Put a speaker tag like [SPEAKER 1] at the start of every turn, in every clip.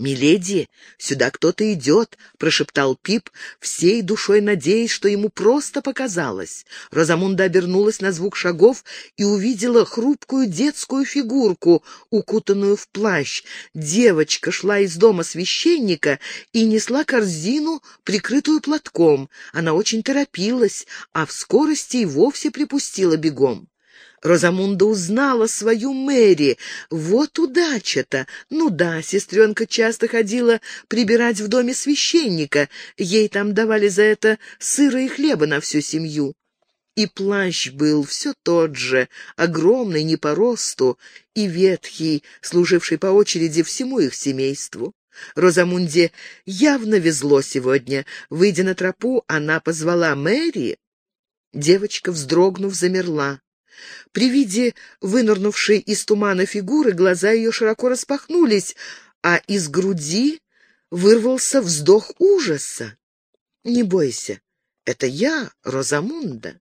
[SPEAKER 1] «Миледи, сюда кто-то идет», — прошептал Пип, всей душой надеясь, что ему просто показалось. Розамунда обернулась на звук шагов и увидела хрупкую детскую фигурку, укутанную в плащ. Девочка шла из дома священника и несла корзину, прикрытую платком. Она очень торопилась, а в скорости и вовсе припустила бегом. Розамунда узнала свою Мэри. Вот удача-то! Ну да, сестренка часто ходила прибирать в доме священника. Ей там давали за это сыра и хлеба на всю семью. И плащ был все тот же, огромный, не по росту, и ветхий, служивший по очереди всему их семейству. Розамунде явно везло сегодня. Выйдя на тропу, она позвала Мэри. Девочка, вздрогнув, замерла. При виде вынырнувшей из тумана фигуры глаза ее широко распахнулись, а из груди вырвался вздох ужаса. «Не бойся, это я, Розамунда».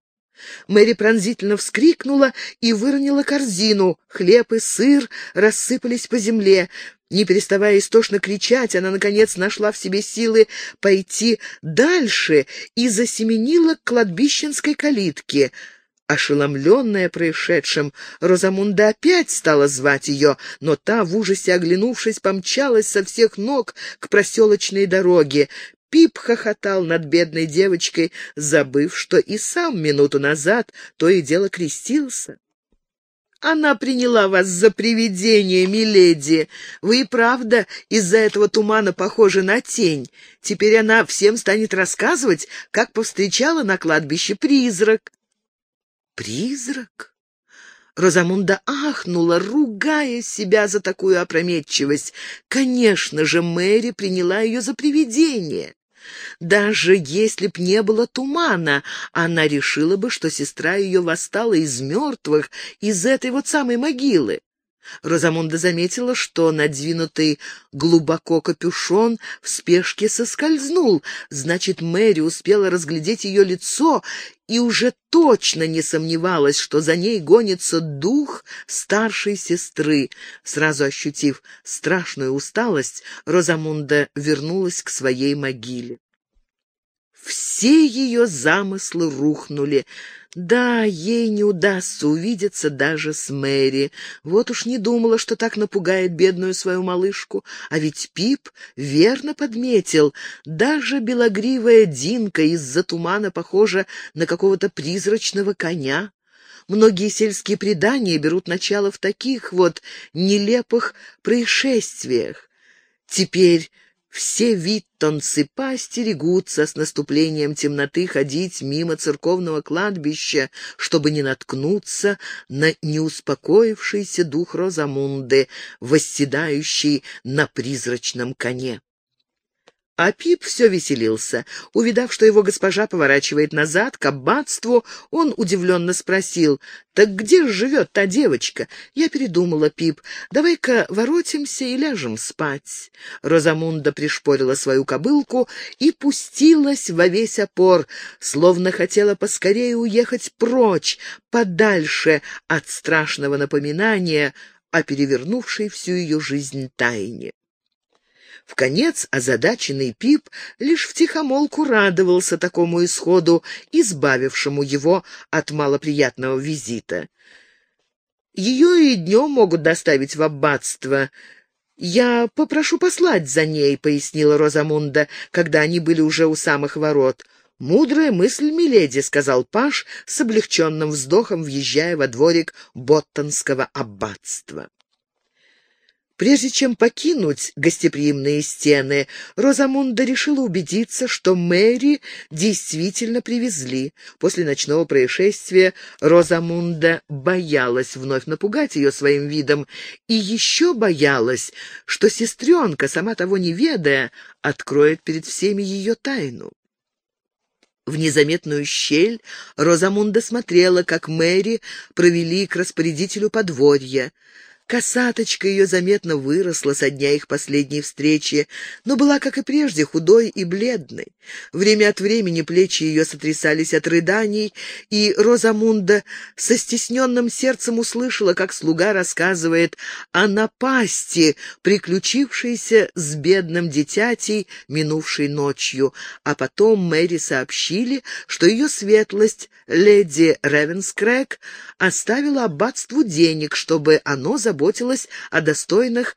[SPEAKER 1] Мэри пронзительно вскрикнула и выронила корзину. Хлеб и сыр рассыпались по земле. Не переставая истошно кричать, она, наконец, нашла в себе силы пойти дальше и засеменила к кладбищенской калитке — Ошеломленная происшедшим, Розамунда опять стала звать ее, но та, в ужасе оглянувшись, помчалась со всех ног к проселочной дороге. Пип хохотал над бедной девочкой, забыв, что и сам минуту назад то и дело крестился. «Она приняла вас за привидение, миледи. Вы и правда из-за этого тумана похожи на тень. Теперь она всем станет рассказывать, как повстречала на кладбище призрак». Призрак? Розамунда ахнула, ругая себя за такую опрометчивость. Конечно же, Мэри приняла ее за привидение. Даже если б не было тумана, она решила бы, что сестра ее восстала из мертвых, из этой вот самой могилы. Розамунда заметила, что надвинутый глубоко капюшон в спешке соскользнул. Значит, Мэри успела разглядеть ее лицо и уже точно не сомневалась, что за ней гонится дух старшей сестры. Сразу ощутив страшную усталость, Розамунда вернулась к своей могиле. Все ее замыслы рухнули. Да, ей не удастся увидеться даже с Мэри. Вот уж не думала, что так напугает бедную свою малышку. А ведь Пип верно подметил. Даже белогривая Динка из-за тумана похожа на какого-то призрачного коня. Многие сельские предания берут начало в таких вот нелепых происшествиях. Теперь все виттонцы поостерегутся с наступлением темноты ходить мимо церковного кладбища, чтобы не наткнуться на неуспокоившийся дух Розамунды, восседающий на призрачном коне. А Пип все веселился. Увидав, что его госпожа поворачивает назад, к аббатству, он удивленно спросил, «Так где же живет та девочка?» Я передумала, Пип, «давай-ка воротимся и ляжем спать». Розамунда пришпорила свою кобылку и пустилась во весь опор, словно хотела поскорее уехать прочь, подальше от страшного напоминания о перевернувшей всю ее жизнь тайне. В конец озадаченный Пип лишь втихомолку радовался такому исходу, избавившему его от малоприятного визита. «Ее и днем могут доставить в аббатство. Я попрошу послать за ней», — пояснила Розамунда, когда они были уже у самых ворот. «Мудрая мысль, миледи», — сказал Паш с облегченным вздохом, въезжая во дворик Боттонского аббатства. Прежде чем покинуть гостеприимные стены, Розамунда решила убедиться, что Мэри действительно привезли. После ночного происшествия Розамунда боялась вновь напугать ее своим видом и еще боялась, что сестренка, сама того не ведая, откроет перед всеми ее тайну. В незаметную щель Розамунда смотрела, как Мэри провели к распорядителю подворья. Косаточка ее заметно выросла со дня их последней встречи, но была, как и прежде, худой и бледной. Время от времени плечи ее сотрясались от рыданий, и Розамунда со стесненным сердцем услышала, как слуга рассказывает о напасти, приключившейся с бедным дитятей минувшей ночью, а потом Мэри сообщили, что ее светлость, леди Ревенскрэк, оставила аббатству денег, чтобы оно заботилось о достойных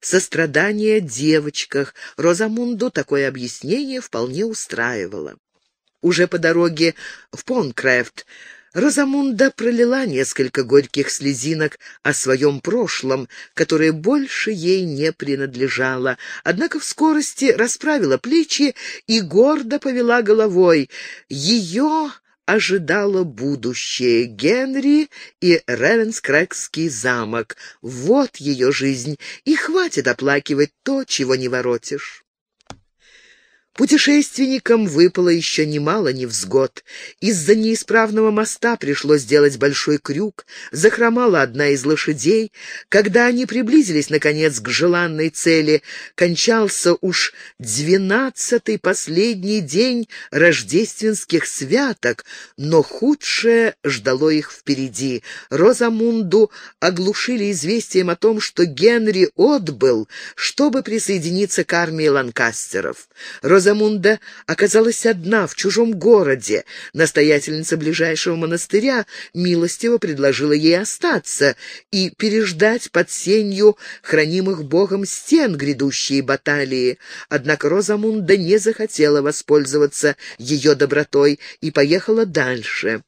[SPEAKER 1] сострадания девочках. Розамунду такое объяснение вполне устраивало. Уже по дороге в Понкрафт Розамунда пролила несколько горьких слезинок о своем прошлом, которое больше ей не принадлежало, однако в скорости расправила плечи и гордо повела головой. Ее ожидало будущее Генри и Ревенскрэкский замок. Вот ее жизнь, и хватит оплакивать то, чего не воротишь. Путешественникам выпало еще немало невзгод. Из-за неисправного моста пришлось сделать большой крюк, захромала одна из лошадей. Когда они приблизились, наконец, к желанной цели, кончался уж двенадцатый последний день рождественских святок, но худшее ждало их впереди. Розамунду оглушили известием о том, что Генри отбыл, чтобы присоединиться к армии ланкастеров. Розамунда оказалась одна в чужом городе. Настоятельница ближайшего монастыря милостиво предложила ей остаться и переждать под сенью хранимых Богом стен грядущие баталии. Однако Розамунда не захотела воспользоваться ее добротой и поехала дальше.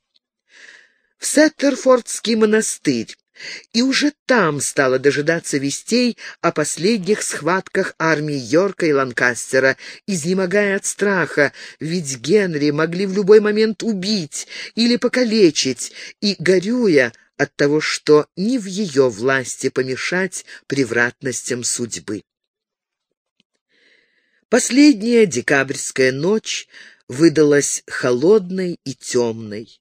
[SPEAKER 1] В Сеттерфордский монастырь, и уже там стала дожидаться вестей о последних схватках армии Йорка и Ланкастера, изнемогая от страха, ведь Генри могли в любой момент убить или покалечить, и горюя от того, что не в ее власти помешать превратностям судьбы. Последняя декабрьская ночь выдалась холодной и темной.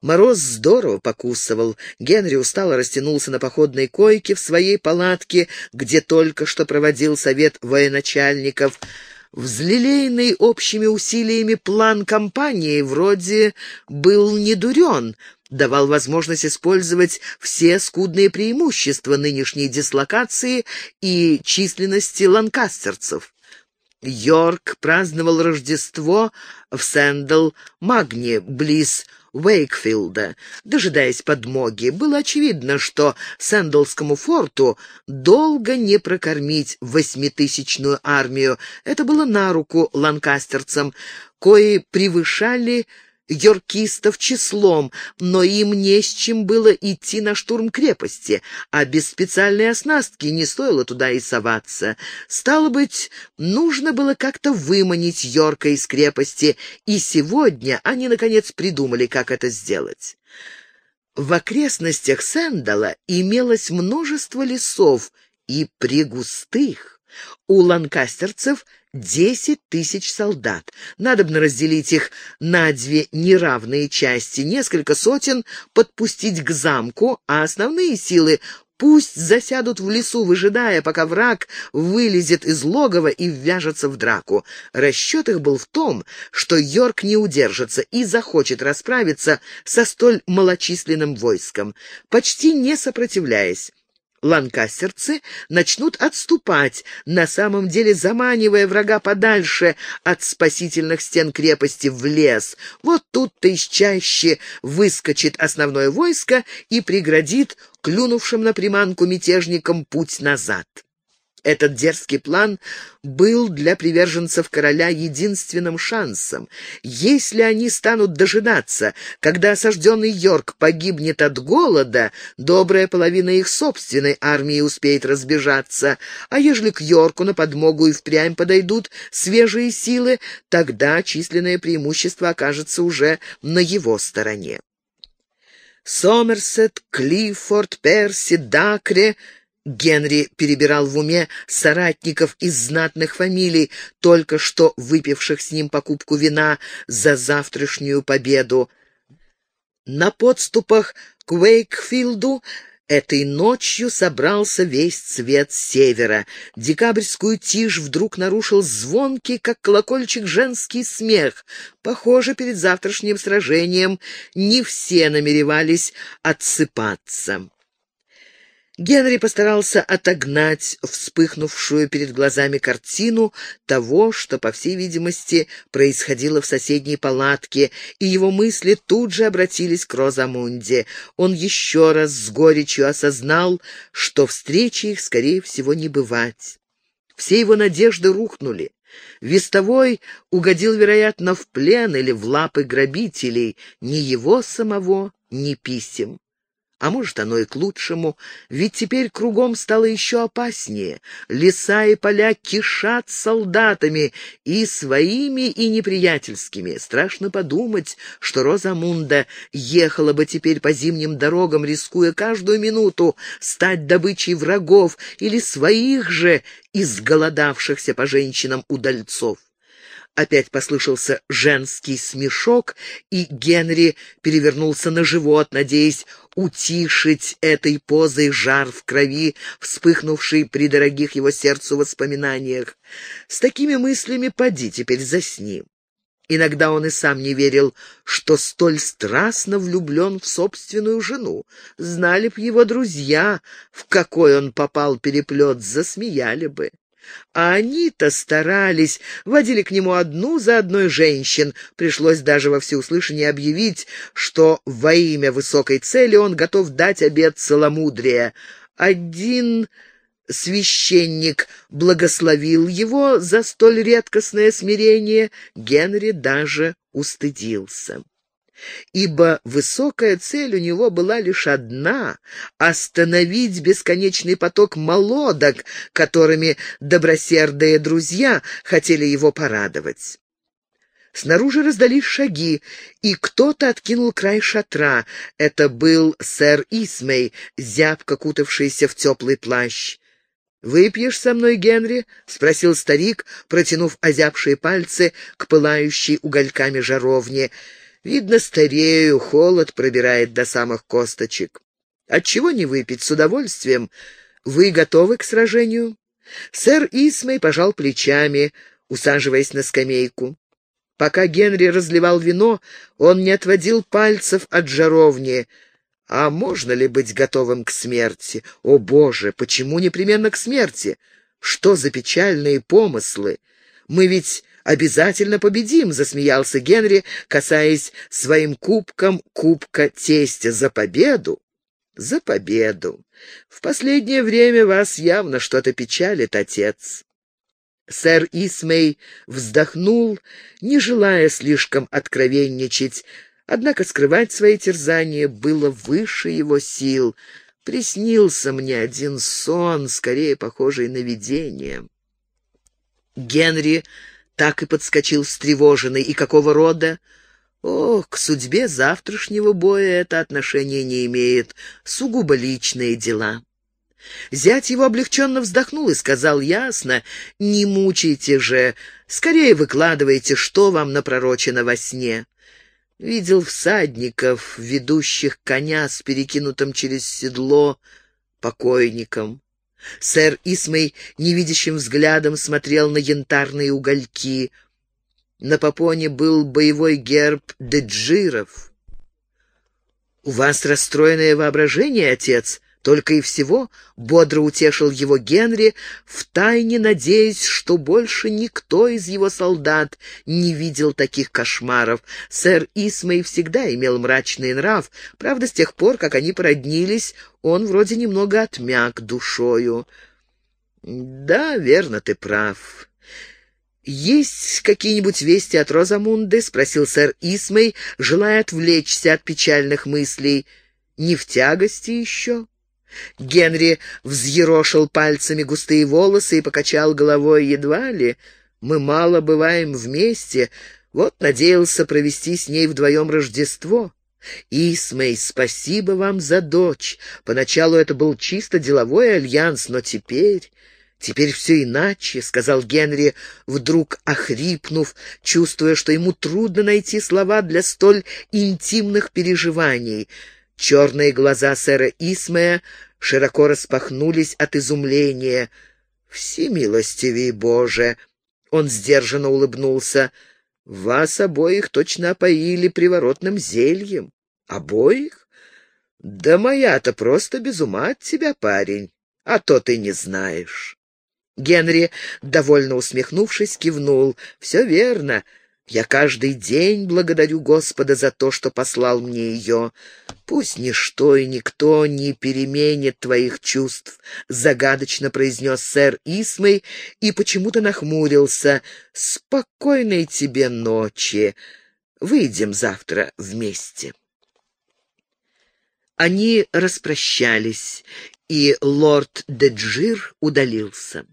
[SPEAKER 1] Мороз здорово покусывал. Генри устало растянулся на походной койке в своей палатке, где только что проводил совет военачальников. Взлелейный общими усилиями план кампании вроде был не дурен, давал возможность использовать все скудные преимущества нынешней дислокации и численности ланкастерцев. Йорк праздновал Рождество в Сэндл-Магне, близ Уэйкфилда. Дожидаясь подмоги, было очевидно, что Сэндалскому форту долго не прокормить восьмитысячную армию. Это было на руку ланкастерцам, кои превышали йоркистов числом, но им не с чем было идти на штурм крепости, а без специальной оснастки не стоило туда и соваться. Стало быть, нужно было как-то выманить Йорка из крепости, и сегодня они, наконец, придумали, как это сделать. В окрестностях Сэндала имелось множество лесов, и пригустых. У ланкастерцев десять тысяч солдат. Надобно разделить их на две неравные части, несколько сотен подпустить к замку, а основные силы пусть засядут в лесу, выжидая, пока враг вылезет из логова и ввяжется в драку. Расчет их был в том, что Йорк не удержится и захочет расправиться со столь малочисленным войском, почти не сопротивляясь ланкастерцы начнут отступать, на самом деле заманивая врага подальше от спасительных стен крепости в лес. Вот тут-то из чаще выскочит основное войско и преградит клюнувшим на приманку мятежникам путь назад. Этот дерзкий план был для приверженцев короля единственным шансом. Если они станут дожидаться, когда осажденный Йорк погибнет от голода, добрая половина их собственной армии успеет разбежаться, а ежели к Йорку на подмогу и впрямь подойдут свежие силы, тогда численное преимущество окажется уже на его стороне. Сомерсет, Клиффорд, Перси, Дакре — Генри перебирал в уме соратников из знатных фамилий, только что выпивших с ним покупку вина за завтрашнюю победу. На подступах к Уэйкфилду Этой ночью собрался весь цвет севера. Декабрьскую тишь вдруг нарушил звонкий, как колокольчик, женский смех. Похоже, перед завтрашним сражением не все намеревались отсыпаться. Генри постарался отогнать вспыхнувшую перед глазами картину того, что, по всей видимости, происходило в соседней палатке, и его мысли тут же обратились к Розамунде. Он еще раз с горечью осознал, что встречи их, скорее всего, не бывать. Все его надежды рухнули. Вестовой угодил, вероятно, в плен или в лапы грабителей, ни его самого, ни писем. А может, оно и к лучшему, ведь теперь кругом стало еще опаснее. Леса и поля кишат солдатами, и своими, и неприятельскими. Страшно подумать, что Розамунда ехала бы теперь по зимним дорогам, рискуя каждую минуту стать добычей врагов или своих же изголодавшихся по женщинам удальцов. Опять послышался женский смешок, и Генри перевернулся на живот, надеясь утишить этой позой жар в крови, вспыхнувший при дорогих его сердцу воспоминаниях. С такими мыслями поди теперь засни. Иногда он и сам не верил, что столь страстно влюблен в собственную жену. Знали б его друзья, в какой он попал переплет, засмеяли бы. А они-то старались, водили к нему одну за одной женщин. Пришлось даже во всеуслышание объявить, что во имя высокой цели он готов дать обет целомудрия. Один священник благословил его за столь редкостное смирение, Генри даже устыдился ибо высокая цель у него была лишь одна — остановить бесконечный поток молодок, которыми добросердые друзья хотели его порадовать. Снаружи раздались шаги, и кто-то откинул край шатра. Это был сэр Исмей, зябко кутавшийся в теплый плащ. «Выпьешь со мной, Генри?» — спросил старик, протянув озябшие пальцы к пылающей угольками жаровне — Видно, старею, холод пробирает до самых косточек. Отчего не выпить с удовольствием? Вы готовы к сражению?» Сэр Исмей пожал плечами, усаживаясь на скамейку. Пока Генри разливал вино, он не отводил пальцев от жаровни. А можно ли быть готовым к смерти? О, Боже, почему непременно к смерти? Что за печальные помыслы? Мы ведь обязательно победим!» — засмеялся Генри, касаясь своим кубком кубка тестя. «За победу!» «За победу! В последнее время вас явно что-то печалит, отец!» Сэр Исмей вздохнул, не желая слишком откровенничать, однако скрывать свои терзания было выше его сил. Приснился мне один сон, скорее похожий на видение. Генри так и подскочил встревоженный. И какого рода? О, к судьбе завтрашнего боя это отношение не имеет. Сугубо личные дела. Зять его облегченно вздохнул и сказал ясно, «Не мучайте же, скорее выкладывайте, что вам напророчено во сне». Видел всадников, ведущих коня с перекинутым через седло покойником. Сэр Исмей невидящим взглядом смотрел на янтарные угольки. На попоне был боевой герб Деджиров. «У вас расстроенное воображение, отец?» Только и всего бодро утешил его Генри, втайне надеясь, что больше никто из его солдат не видел таких кошмаров. Сэр Исмей всегда имел мрачный нрав, правда, с тех пор, как они породнились, он вроде немного отмяк душою. «Да, верно, ты прав». «Есть какие-нибудь вести от Розамунды?» — спросил сэр Исмей, желая отвлечься от печальных мыслей. «Не в тягости еще?» Генри взъерошил пальцами густые волосы и покачал головой едва ли. «Мы мало бываем вместе, вот надеялся провести с ней вдвоем Рождество». «Исмей, спасибо вам за дочь. Поначалу это был чисто деловой альянс, но теперь...» «Теперь все иначе», — сказал Генри, вдруг охрипнув, чувствуя, что ему трудно найти слова для столь интимных переживаний. Черные глаза сэра Исмея широко распахнулись от изумления. «Всемилостивей Боже!» Он сдержанно улыбнулся. «Вас обоих точно опоили приворотным зельем. Обоих? Да моя-то просто без ума от тебя, парень, а то ты не знаешь». Генри, довольно усмехнувшись, кивнул. «Все верно. Я каждый день благодарю Господа за то, что послал мне ее. Пусть ничто и никто не переменит твоих чувств», — загадочно произнес сэр Исмей и почему-то нахмурился. «Спокойной тебе ночи. Выйдем завтра вместе». Они распрощались, и лорд Деджир удалился.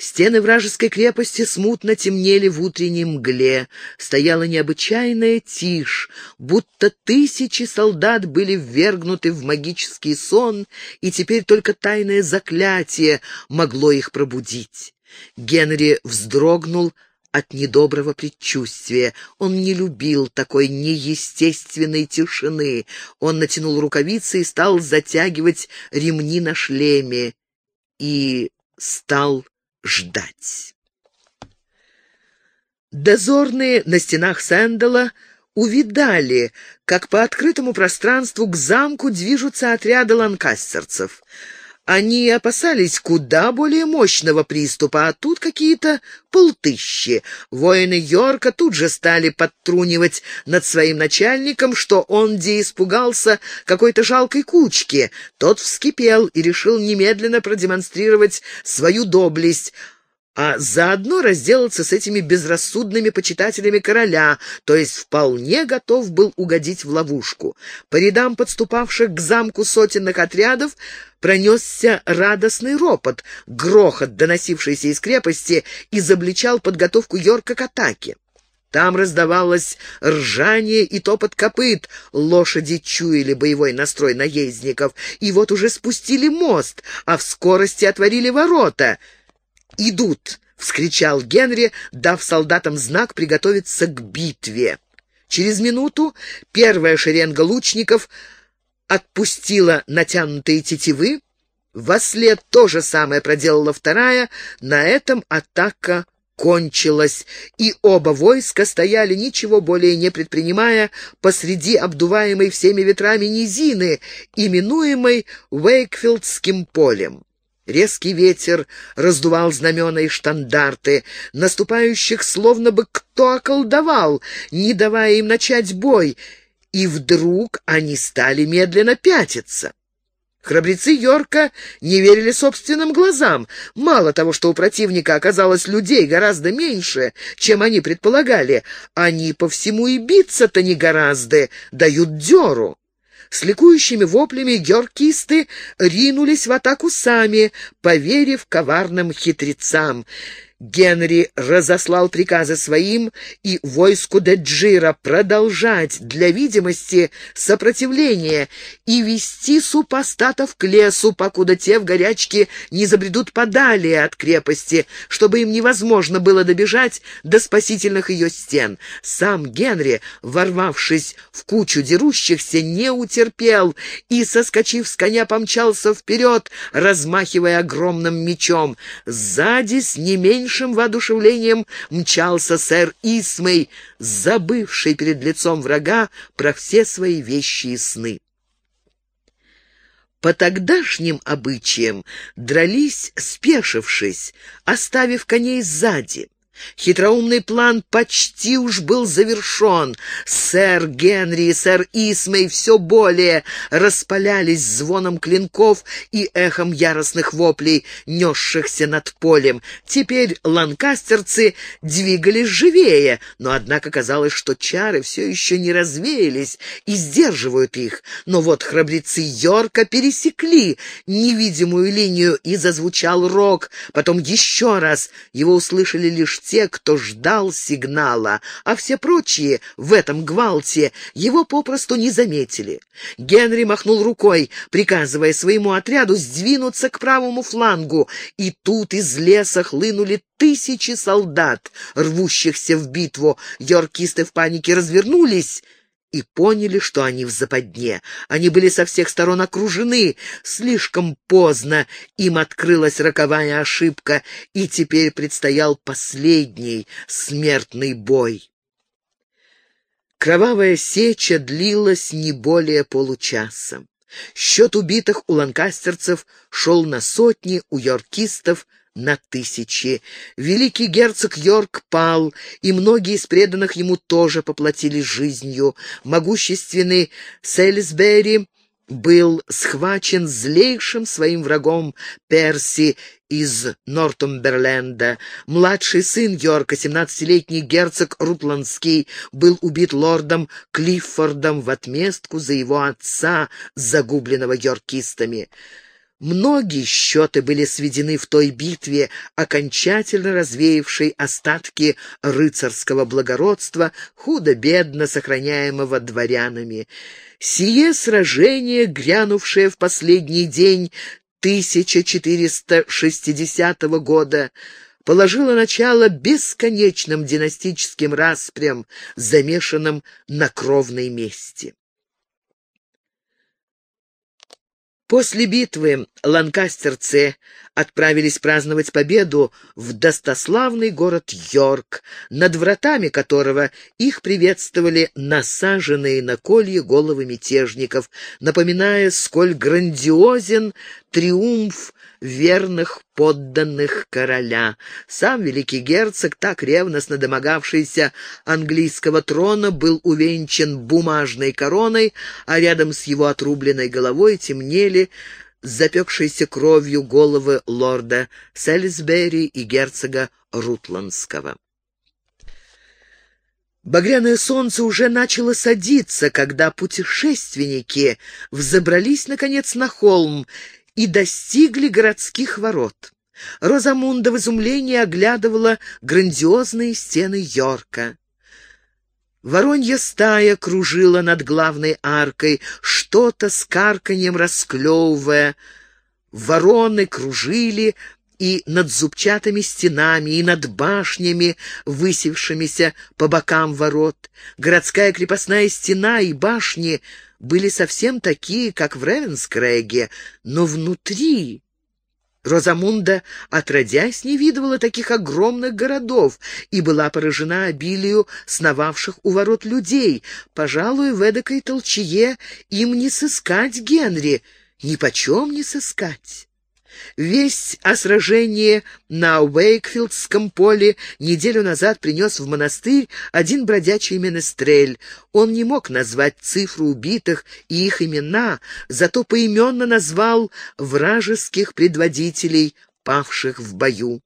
[SPEAKER 1] Стены вражеской крепости смутно темнели в утренней мгле. Стояла необычайная тишь, будто тысячи солдат были ввергнуты в магический сон, и теперь только тайное заклятие могло их пробудить. Генри вздрогнул от недоброго предчувствия. Он не любил такой неестественной тишины. Он натянул рукавицы и стал затягивать ремни на шлеме. И стал ждать. Дозорные на стенах Сэндала увидали, как по открытому пространству к замку движутся отряды ланкастерцев — они опасались куда более мощного приступа, а тут какие-то полтыщи. Воины Йорка тут же стали подтрунивать над своим начальником, что он де испугался какой-то жалкой кучки. Тот вскипел и решил немедленно продемонстрировать свою доблесть — а заодно разделаться с этими безрассудными почитателями короля, то есть вполне готов был угодить в ловушку. По рядам подступавших к замку сотенных отрядов пронесся радостный ропот, грохот, доносившийся из крепости, изобличал подготовку Йорка к атаке. Там раздавалось ржание и топот копыт, лошади чуяли боевой настрой наездников, и вот уже спустили мост, а в скорости отворили ворота — «Идут!» — вскричал Генри, дав солдатам знак приготовиться к битве. Через минуту первая шеренга лучников отпустила натянутые тетивы, Вослед то же самое проделала вторая, на этом атака кончилась, и оба войска стояли, ничего более не предпринимая, посреди обдуваемой всеми ветрами низины, именуемой Уэйкфилдским полем. Резкий ветер раздувал знамена и штандарты. Наступающих словно бы кто околдовал, не давая им начать бой. И вдруг они стали медленно пятиться. Храбрецы Йорка не верили собственным глазам. Мало того, что у противника оказалось людей гораздо меньше, чем они предполагали, они по всему и биться-то не гораздо, дают дёру. С ликующими воплями георгисты ринулись в атаку сами, поверив коварным хитрецам. Генри разослал приказы своим и войску Деджира продолжать для видимости сопротивление и вести супостатов к лесу, покуда те в горячке не забредут подали от крепости, чтобы им невозможно было добежать до спасительных ее стен. Сам Генри, ворвавшись в кучу дерущихся, не утерпел и, соскочив с коня, помчался вперед, размахивая огромным мечом. Сзади с не меньше меньшим воодушевлением мчался сэр Исмей, забывший перед лицом врага про все свои вещи и сны. По тогдашним обычаям дрались, спешившись, оставив коней сзади. Хитроумный план почти уж был завершен. Сэр Генри и сэр Исмей все более распалялись звоном клинков и эхом яростных воплей, несшихся над полем. Теперь ланкастерцы двигались живее, но однако казалось, что чары все еще не развеялись и сдерживают их. Но вот храбрецы Йорка пересекли невидимую линию и зазвучал рог. Потом еще раз его услышали лишь те, кто ждал сигнала, а все прочие в этом гвалте его попросту не заметили. Генри махнул рукой, приказывая своему отряду сдвинуться к правому флангу, и тут из леса хлынули тысячи солдат, рвущихся в битву. Йоркисты в панике развернулись и поняли, что они в западне. Они были со всех сторон окружены. Слишком поздно им открылась роковая ошибка, и теперь предстоял последний смертный бой. Кровавая сеча длилась не более получаса. Счет убитых у ланкастерцев шел на сотни, у йоркистов на тысячи. Великий герцог Йорк пал, и многие из преданных ему тоже поплатились жизнью. Могущественный Селисбери был схвачен злейшим своим врагом Перси из Нортумберленда. Младший сын Йорка, семнадцатилетний герцог Рутландский, был убит лордом Клиффордом в отместку за его отца, загубленного йоркистами. Многие счеты были сведены в той битве, окончательно развеявшей остатки рыцарского благородства, худо-бедно сохраняемого дворянами. Сие сражение, грянувшее в последний день 1460 года, положило начало бесконечным династическим распрям, замешанным на кровной мести. После битвы ланкастерцы отправились праздновать победу в достославный город Йорк, над вратами которого их приветствовали насаженные на колье головы мятежников, напоминая, сколь грандиозен триумф верных подданных короля. Сам великий герцог, так ревностно домогавшийся английского трона, был увенчан бумажной короной, а рядом с его отрубленной головой темнели запекшейся кровью головы лорда Сэлисбери и герцога Рутландского. Багряное солнце уже начало садиться, когда путешественники взобрались, наконец, на холм и достигли городских ворот. Розамунда в изумлении оглядывала грандиозные стены Йорка. Воронья стая кружила над главной аркой, что-то с карканьем расклевывая. Вороны кружили и над зубчатыми стенами, и над башнями, высевшимися по бокам ворот. Городская крепостная стена и башни — были совсем такие, как в Ревенскреге, но внутри... Розамунда, отродясь, не видывала таких огромных городов и была поражена обилию сновавших у ворот людей. Пожалуй, в эдакой толчее им не сыскать Генри, ни почем не сыскать. Весть о сражении на Уэйкфилдском поле неделю назад принес в монастырь один бродячий менестрель. Он не мог назвать цифру убитых и их имена, зато поименно назвал вражеских предводителей, павших в бою.